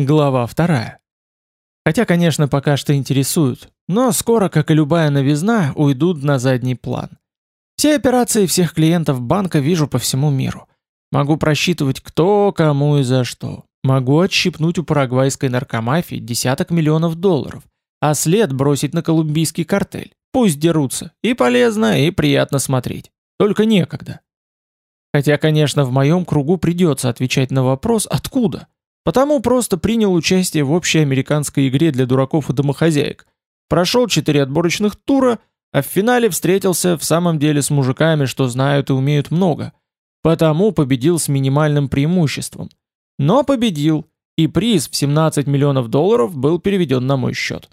Глава вторая. Хотя, конечно, пока что интересуют, но скоро, как и любая новизна, уйдут на задний план. Все операции всех клиентов банка вижу по всему миру. Могу просчитывать кто, кому и за что. Могу отщипнуть у парагвайской наркомафии десяток миллионов долларов, а след бросить на колумбийский картель. Пусть дерутся. И полезно, и приятно смотреть. Только некогда. Хотя, конечно, в моем кругу придется отвечать на вопрос «откуда?». Потому просто принял участие в общей американской игре для дураков и домохозяек. Прошел четыре отборочных тура, а в финале встретился в самом деле с мужиками, что знают и умеют много. Потому победил с минимальным преимуществом. Но победил, и приз в 17 миллионов долларов был переведен на мой счет.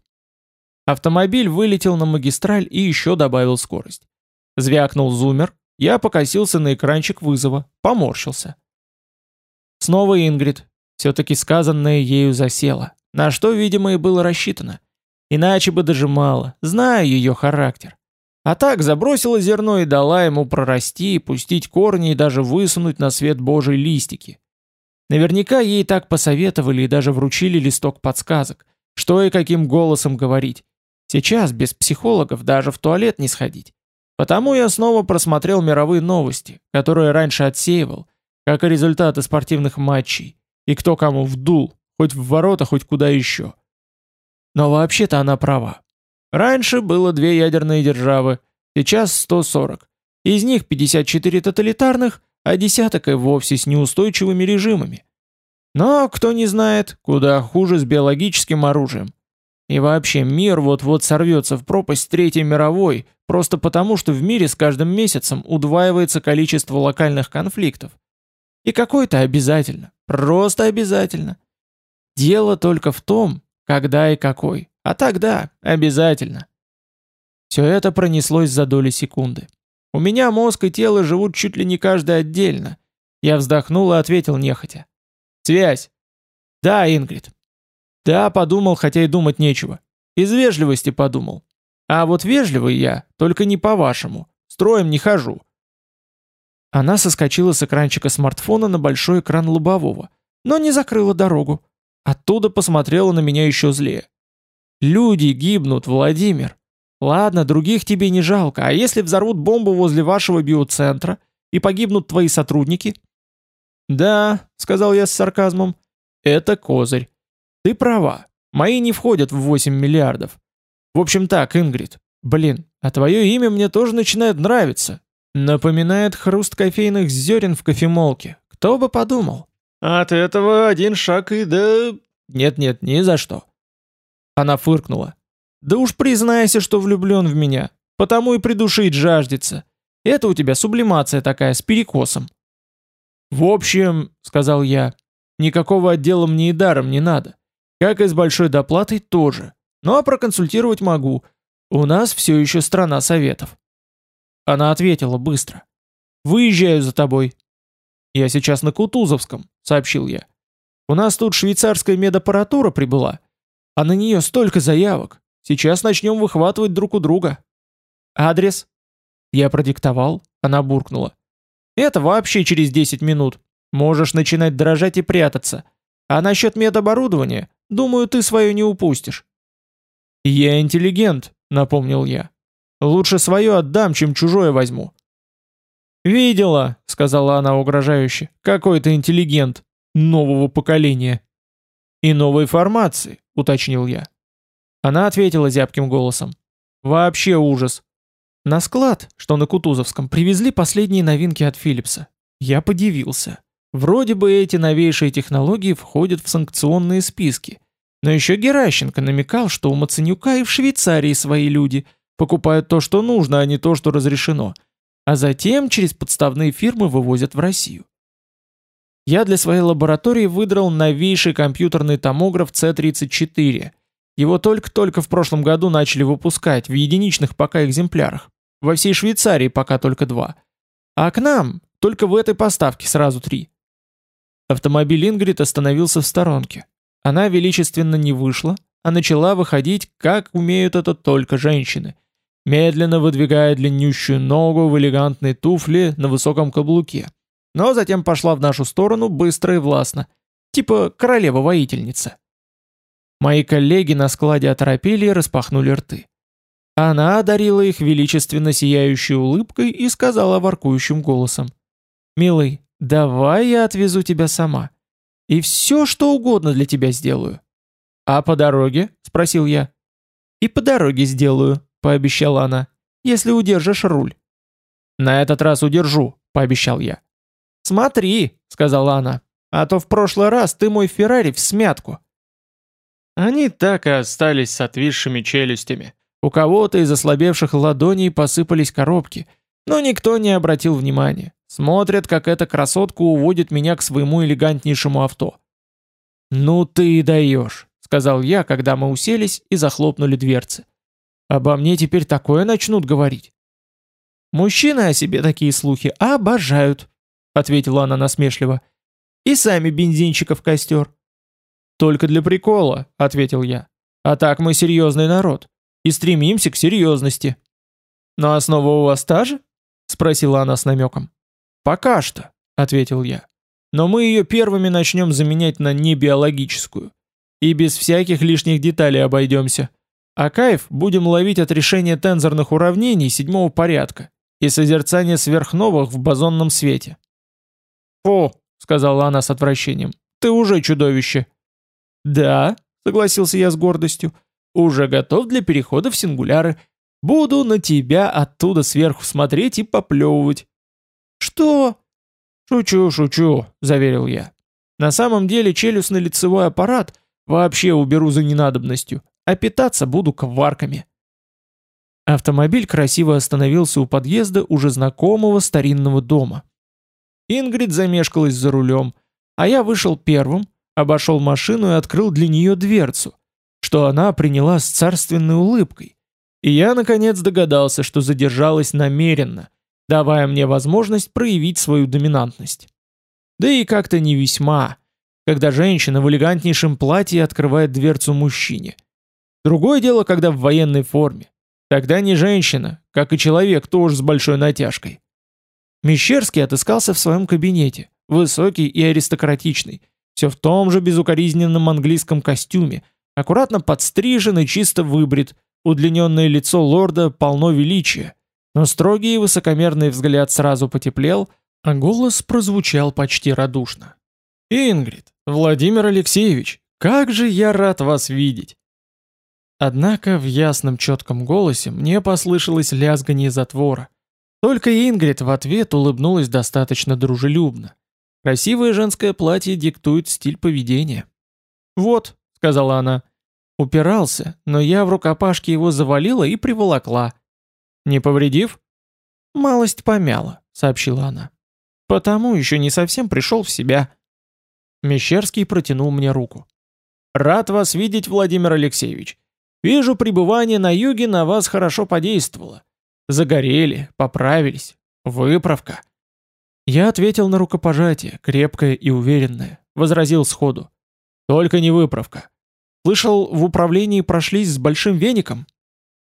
Автомобиль вылетел на магистраль и еще добавил скорость. Звякнул зумер, я покосился на экранчик вызова, поморщился. Снова Ингрид, все-таки сказанное ею засело, на что, видимо, и было рассчитано. Иначе бы дожимала, знаю ее характер. А так забросила зерно и дала ему прорасти, пустить корни и даже высунуть на свет Божий листики. Наверняка ей так посоветовали и даже вручили листок подсказок, что и каким голосом говорить. Сейчас без психологов даже в туалет не сходить. Потому я снова просмотрел мировые новости, которые раньше отсеивал, как и результаты спортивных матчей, и кто кому вдул, хоть в ворота, хоть куда еще. Но вообще-то она права. Раньше было две ядерные державы, сейчас 140. Из них 54 тоталитарных, а десяток и вовсе с неустойчивыми режимами. Но, кто не знает, куда хуже с биологическим оружием. И вообще мир вот-вот сорвется в пропасть Третьей мировой, просто потому, что в мире с каждым месяцем удваивается количество локальных конфликтов. И какой-то обязательно. Просто обязательно. Дело только в том, когда и какой. А тогда обязательно. Все это пронеслось за доли секунды. У меня мозг и тело живут чуть ли не каждый отдельно. Я вздохнул и ответил нехотя. Связь. Да, Ингрид. Да, подумал, хотя и думать нечего. Из вежливости подумал. А вот вежливый я, только не по-вашему. Строем не хожу. Она соскочила с экранчика смартфона на большой экран лобового, но не закрыла дорогу. Оттуда посмотрела на меня еще злее. «Люди гибнут, Владимир. Ладно, других тебе не жалко, а если взорвут бомбу возле вашего биоцентра и погибнут твои сотрудники?» «Да», — сказал я с сарказмом, — «это козырь. Ты права, мои не входят в 8 миллиардов. В общем так, Ингрид, блин, а твое имя мне тоже начинает нравиться, Напоминает хруст кофейных зерен в кофемолке. Кто бы подумал? От этого один шаг и да... Нет-нет, ни за что. Она фыркнула. Да уж признайся, что влюблен в меня. Потому и придушить жаждется. Это у тебя сублимация такая, с перекосом. В общем, сказал я, никакого отдела мне и даром не надо. Как и с большой доплатой тоже. Ну а проконсультировать могу. У нас все еще страна советов. Она ответила быстро. «Выезжаю за тобой». «Я сейчас на Кутузовском», — сообщил я. «У нас тут швейцарская медаппаратура прибыла, а на нее столько заявок. Сейчас начнем выхватывать друг у друга». «Адрес?» Я продиктовал, она буркнула. «Это вообще через 10 минут. Можешь начинать дрожать и прятаться. А насчет медоборудования, думаю, ты свое не упустишь». «Я интеллигент», — напомнил я. Лучше свое отдам, чем чужое возьму». «Видела», — сказала она угрожающе, — «какой то интеллигент нового поколения». «И новой формации», — уточнил я. Она ответила зябким голосом. «Вообще ужас. На склад, что на Кутузовском, привезли последние новинки от Philips'а. Я подивился. Вроде бы эти новейшие технологии входят в санкционные списки. Но еще Геращенко намекал, что у Маценюка и в Швейцарии свои люди — Покупают то, что нужно, а не то, что разрешено. А затем через подставные фирмы вывозят в Россию. Я для своей лаборатории выдрал новейший компьютерный томограф C34. Его только-только в прошлом году начали выпускать в единичных пока экземплярах. Во всей Швейцарии пока только два. А к нам только в этой поставке сразу три. Автомобиль Ингрид остановился в сторонке. Она величественно не вышла, а начала выходить, как умеют это только женщины, медленно выдвигая длиннющую ногу в элегантной туфле на высоком каблуке. Но затем пошла в нашу сторону быстро и властно. типа королева-воительница. Мои коллеги на складе оторопели и распахнули рты. Она одарила их величественно сияющей улыбкой и сказала воркующим голосом. «Милый, давай я отвезу тебя сама. И все, что угодно для тебя сделаю». «А по дороге?» — спросил я. «И по дороге сделаю», — пообещала она, — «если удержишь руль». «На этот раз удержу», — пообещал я. «Смотри», — сказала она, — «а то в прошлый раз ты мой Феррари в смятку». Они так и остались с отвисшими челюстями. У кого-то из ослабевших ладоней посыпались коробки, но никто не обратил внимания. Смотрят, как эта красотка уводит меня к своему элегантнейшему авто. «Ну ты и даешь», — сказал я, когда мы уселись и захлопнули дверцы. «Обо мне теперь такое начнут говорить». «Мужчины о себе такие слухи обожают», — ответила она насмешливо. «И сами бензинчиков костер». «Только для прикола», — ответил я. «А так мы серьезный народ и стремимся к серьезности». «Но основа у вас та же?» — спросила она с намеком. «Пока что», — ответил я. «Но мы ее первыми начнем заменять на небиологическую. И без всяких лишних деталей обойдемся. А кайф будем ловить от решения тензорных уравнений седьмого порядка и созерцания сверхновых в бозонном свете». «Фу», — сказала она с отвращением, — «ты уже чудовище». «Да», — согласился я с гордостью, — «уже готов для перехода в сингуляры. Буду на тебя оттуда сверху смотреть и поплевывать». «Что?» «Шучу, шучу», — заверил я. «На самом деле челюстно-лицевой аппарат вообще уберу за ненадобностью, а питаться буду кварками». Автомобиль красиво остановился у подъезда уже знакомого старинного дома. Ингрид замешкалась за рулем, а я вышел первым, обошел машину и открыл для нее дверцу, что она приняла с царственной улыбкой. И я, наконец, догадался, что задержалась намеренно, давая мне возможность проявить свою доминантность. Да и как-то не весьма, когда женщина в элегантнейшем платье открывает дверцу мужчине. Другое дело, когда в военной форме. Тогда не женщина, как и человек, тоже с большой натяжкой. Мещерский отыскался в своем кабинете, высокий и аристократичный, все в том же безукоризненном английском костюме, аккуратно подстрижен и чисто выбрит, удлиненное лицо лорда полно величия, но строгий и высокомерный взгляд сразу потеплел, а голос прозвучал почти радушно. «Ингрид, Владимир Алексеевич, как же я рад вас видеть!» Однако в ясном четком голосе мне послышалось лязганье затвора. Только Ингрид в ответ улыбнулась достаточно дружелюбно. Красивое женское платье диктует стиль поведения. «Вот», — сказала она, — упирался, но я в рукопашке его завалила и приволокла. «Не повредив?» «Малость помяла», — сообщила она. «Потому еще не совсем пришел в себя». Мещерский протянул мне руку. «Рад вас видеть, Владимир Алексеевич. Вижу, пребывание на юге на вас хорошо подействовало. Загорели, поправились. Выправка». Я ответил на рукопожатие, крепкое и уверенное, возразил сходу. Только не выправка. Слышал, в управлении прошлись с большим веником?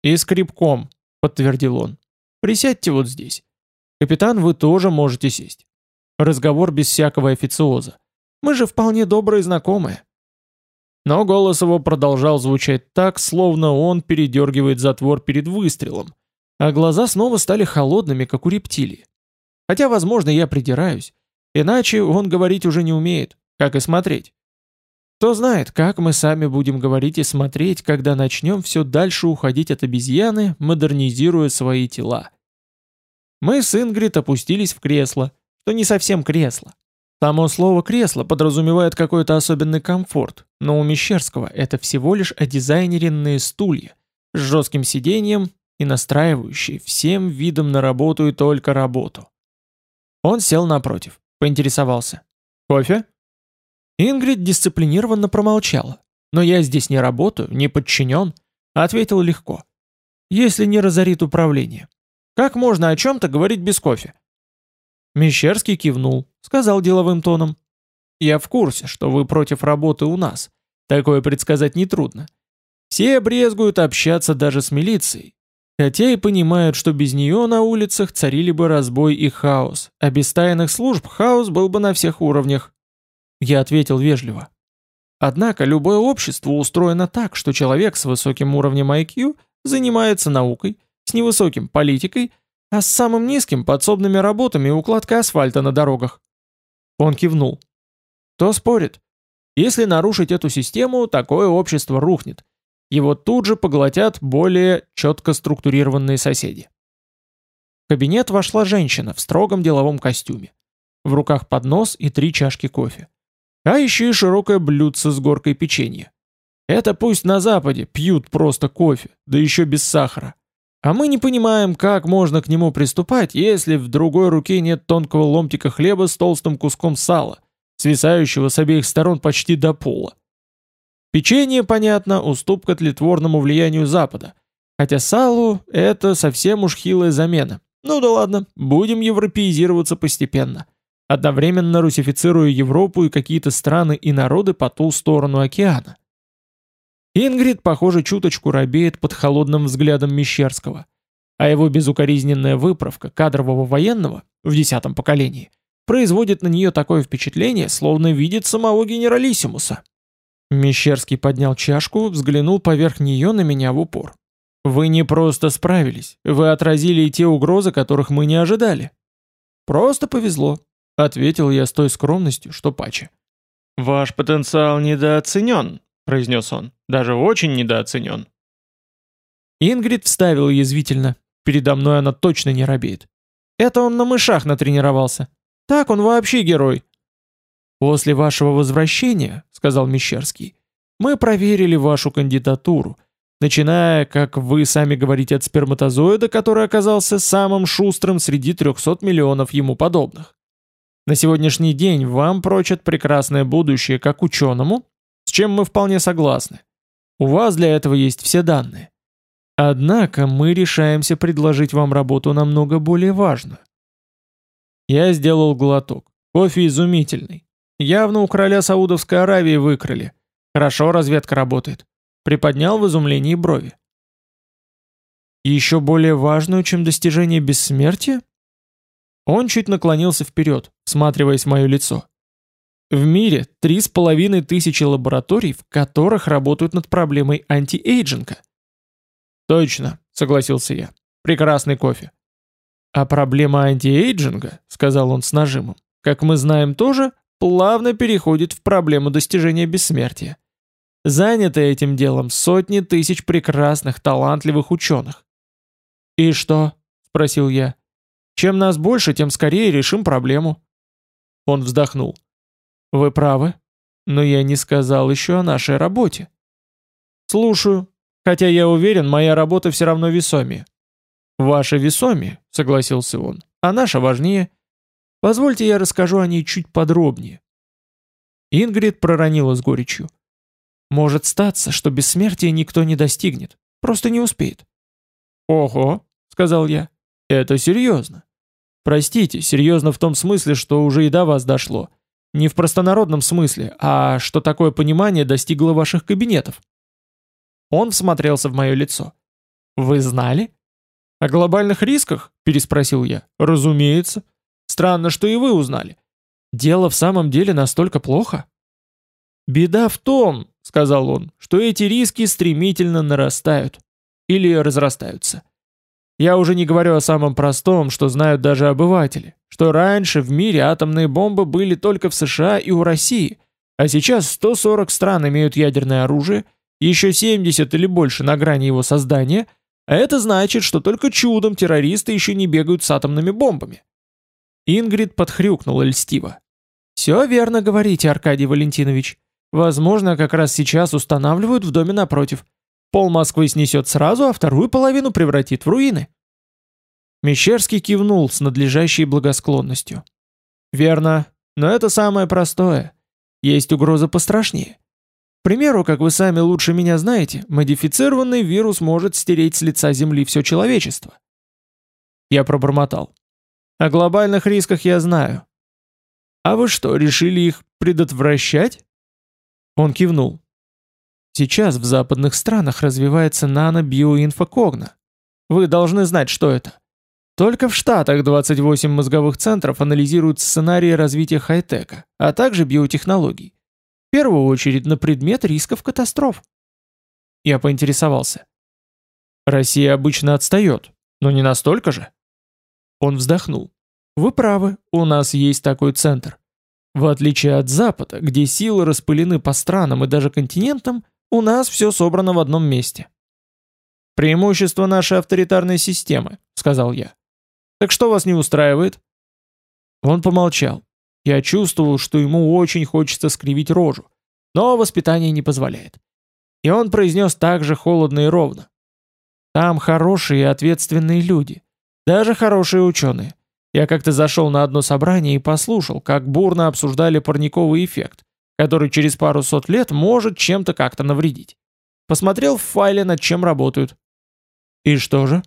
И скребком, подтвердил он. Присядьте вот здесь. Капитан, вы тоже можете сесть. Разговор без всякого официоза. Мы же вполне добрые знакомые. Но голос его продолжал звучать так, словно он передергивает затвор перед выстрелом, а глаза снова стали холодными, как у рептилии. Хотя, возможно, я придираюсь. Иначе он говорить уже не умеет, как и смотреть. Кто знает, как мы сами будем говорить и смотреть, когда начнем все дальше уходить от обезьяны, модернизируя свои тела. Мы с Ингрид опустились в кресло, что не совсем кресло. Само слово «кресло» подразумевает какой-то особенный комфорт, но у Мещерского это всего лишь одизайнеренные стулья с жестким сиденьем и настраивающие всем видом на работу и только работу. Он сел напротив, поинтересовался. «Кофе?» Ингрид дисциплинированно промолчала. «Но я здесь не работаю, не подчинен», — ответил легко. «Если не разорит управление. Как можно о чем-то говорить без кофе?» Мещерский кивнул, сказал деловым тоном. «Я в курсе, что вы против работы у нас. Такое предсказать нетрудно. Все брезгуют общаться даже с милицией, Хотя и понимают, что без нее на улицах царили бы разбой и хаос, а без тайных служб хаос был бы на всех уровнях. Я ответил вежливо. Однако любое общество устроено так, что человек с высоким уровнем IQ занимается наукой, с невысоким – политикой, а с самым низким – подсобными работами и укладкой асфальта на дорогах. Он кивнул. Кто спорит? Если нарушить эту систему, такое общество рухнет. Его тут же поглотят более четко структурированные соседи. В кабинет вошла женщина в строгом деловом костюме. В руках поднос и три чашки кофе. А еще и широкое блюдце с горкой печенья. Это пусть на Западе пьют просто кофе, да еще без сахара. А мы не понимаем, как можно к нему приступать, если в другой руке нет тонкого ломтика хлеба с толстым куском сала, свисающего с обеих сторон почти до пола. Печенье, понятно, уступка тлетворному влиянию Запада, хотя салу это совсем уж хилая замена. Ну да ладно, будем европеизироваться постепенно, одновременно русифицируя Европу и какие-то страны и народы по ту сторону океана. Ингрид, похоже, чуточку робеет под холодным взглядом Мещерского, а его безукоризненная выправка кадрового военного в десятом поколении производит на нее такое впечатление, словно видит самого генералиссимуса. Мещерский поднял чашку, взглянул поверх нее на меня в упор. «Вы не просто справились, вы отразили и те угрозы, которых мы не ожидали». «Просто повезло», — ответил я с той скромностью, что паче. «Ваш потенциал недооценен», — произнес он, — «даже очень недооценен». Ингрид вставила язвительно. Передо мной она точно не робеет. Это он на мышах натренировался. Так он вообще герой. «После вашего возвращения», — сказал Мещерский, — «мы проверили вашу кандидатуру, начиная, как вы сами говорите, от сперматозоида, который оказался самым шустрым среди 300 миллионов ему подобных. На сегодняшний день вам прочат прекрасное будущее как ученому, с чем мы вполне согласны. У вас для этого есть все данные. Однако мы решаемся предложить вам работу намного более важную. Я сделал глоток. Кофе изумительный. Явно у короля Саудовской Аравии выкрали. Хорошо разведка работает. Приподнял в изумлении брови. еще более важную, чем достижение бессмертия? Он чуть наклонился вперед, всматриваясь в мое лицо. В мире три с половиной тысячи лабораторий, в которых работают над проблемой антиэйджинга. Точно, согласился я. Прекрасный кофе. А проблема антиэйджинга, сказал он с нажимом, как мы знаем тоже, плавно переходит в проблему достижения бессмертия. Заняты этим делом сотни тысяч прекрасных, талантливых ученых. «И что?» – спросил я. «Чем нас больше, тем скорее решим проблему». Он вздохнул. «Вы правы, но я не сказал еще о нашей работе». «Слушаю, хотя я уверен, моя работа все равно весомее». «Ваша весомее», — согласился он, — «а наша важнее. Позвольте я расскажу о ней чуть подробнее. Ингрид проронила с горечью. Может статься, что бессмертия никто не достигнет, просто не успеет. Ого, сказал я, это серьезно. Простите, серьезно в том смысле, что уже и до вас дошло. Не в простонародном смысле, а что такое понимание достигло ваших кабинетов. Он всмотрелся в мое лицо. Вы знали? О глобальных рисках? Переспросил я. Разумеется. Странно, что и вы узнали. Дело в самом деле настолько плохо? Беда в том, сказал он, что эти риски стремительно нарастают. Или разрастаются. Я уже не говорю о самом простом, что знают даже обыватели, что раньше в мире атомные бомбы были только в США и у России, а сейчас 140 стран имеют ядерное оружие, еще 70 или больше на грани его создания, а это значит, что только чудом террористы еще не бегают с атомными бомбами. Ингрид подхрюкнула льстиво. «Все верно говорите, Аркадий Валентинович. Возможно, как раз сейчас устанавливают в доме напротив. Пол Москвы снесет сразу, а вторую половину превратит в руины». Мещерский кивнул с надлежащей благосклонностью. «Верно, но это самое простое. Есть угроза пострашнее. К примеру, как вы сами лучше меня знаете, модифицированный вирус может стереть с лица Земли все человечество». Я пробормотал. О глобальных рисках я знаю. А вы что, решили их предотвращать? Он кивнул. Сейчас в западных странах развивается нано-биоинфокогна. Вы должны знать, что это. Только в Штатах 28 мозговых центров анализируют сценарии развития хай-тека, а также биотехнологий. В первую очередь на предмет рисков катастроф. Я поинтересовался. Россия обычно отстает, но не настолько же. Он вздохнул. Вы правы, у нас есть такой центр. В отличие от Запада, где силы распылены по странам и даже континентам, у нас все собрано в одном месте. «Преимущество нашей авторитарной системы», — сказал я. «Так что вас не устраивает?» Он помолчал. Я чувствовал, что ему очень хочется скривить рожу, но воспитание не позволяет. И он произнес так же холодно и ровно. «Там хорошие и ответственные люди, даже хорошие ученые. Я как-то зашел на одно собрание и послушал, как бурно обсуждали парниковый эффект, который через пару сот лет может чем-то как-то навредить. Посмотрел в файле, над чем работают. И что же?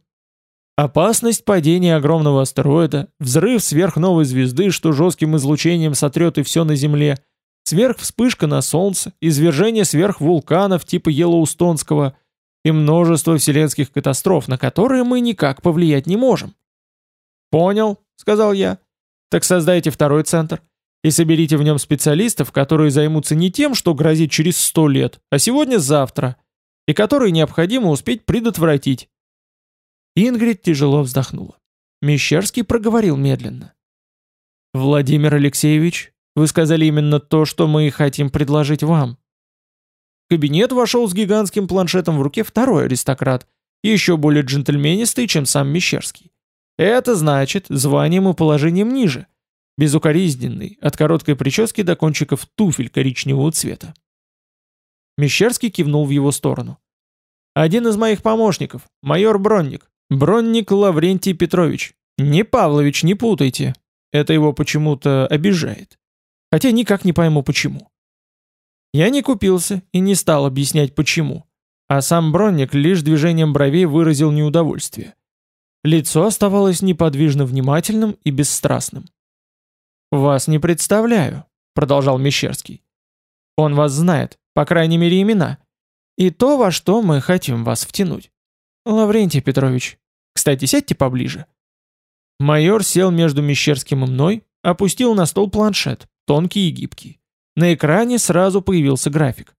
Опасность падения огромного астероида, взрыв сверхновой звезды, что жестким излучением сотрет и все на Земле, сверхвспышка на Солнце, извержение сверхвулканов типа Йеллоустонского и множество вселенских катастроф, на которые мы никак повлиять не можем. Понял, сказал я. Так создайте второй центр и соберите в нем специалистов, которые займутся не тем, что грозит через сто лет, а сегодня-завтра, и которые необходимо успеть предотвратить. Ингрид тяжело вздохнула. Мещерский проговорил медленно. «Владимир Алексеевич, вы сказали именно то, что мы хотим предложить вам». В кабинет вошел с гигантским планшетом в руке второй аристократ, еще более джентльменистый, чем сам Мещерский. Это значит званием и положением ниже, безукоризненный, от короткой прически до кончиков туфель коричневого цвета. Мещерский кивнул в его сторону. «Один из моих помощников, майор Бронник, Бронник Лаврентий Петрович. Не Павлович, не путайте. Это его почему-то обижает. Хотя никак не пойму почему». Я не купился и не стал объяснять почему, а сам Бронник лишь движением бровей выразил неудовольствие. Лицо оставалось неподвижно внимательным и бесстрастным. «Вас не представляю», — продолжал Мещерский. «Он вас знает, по крайней мере имена. И то, во что мы хотим вас втянуть. Лаврентий Петрович, кстати, сядьте поближе». Майор сел между Мещерским и мной, опустил на стол планшет, тонкий и гибкий. На экране сразу появился график.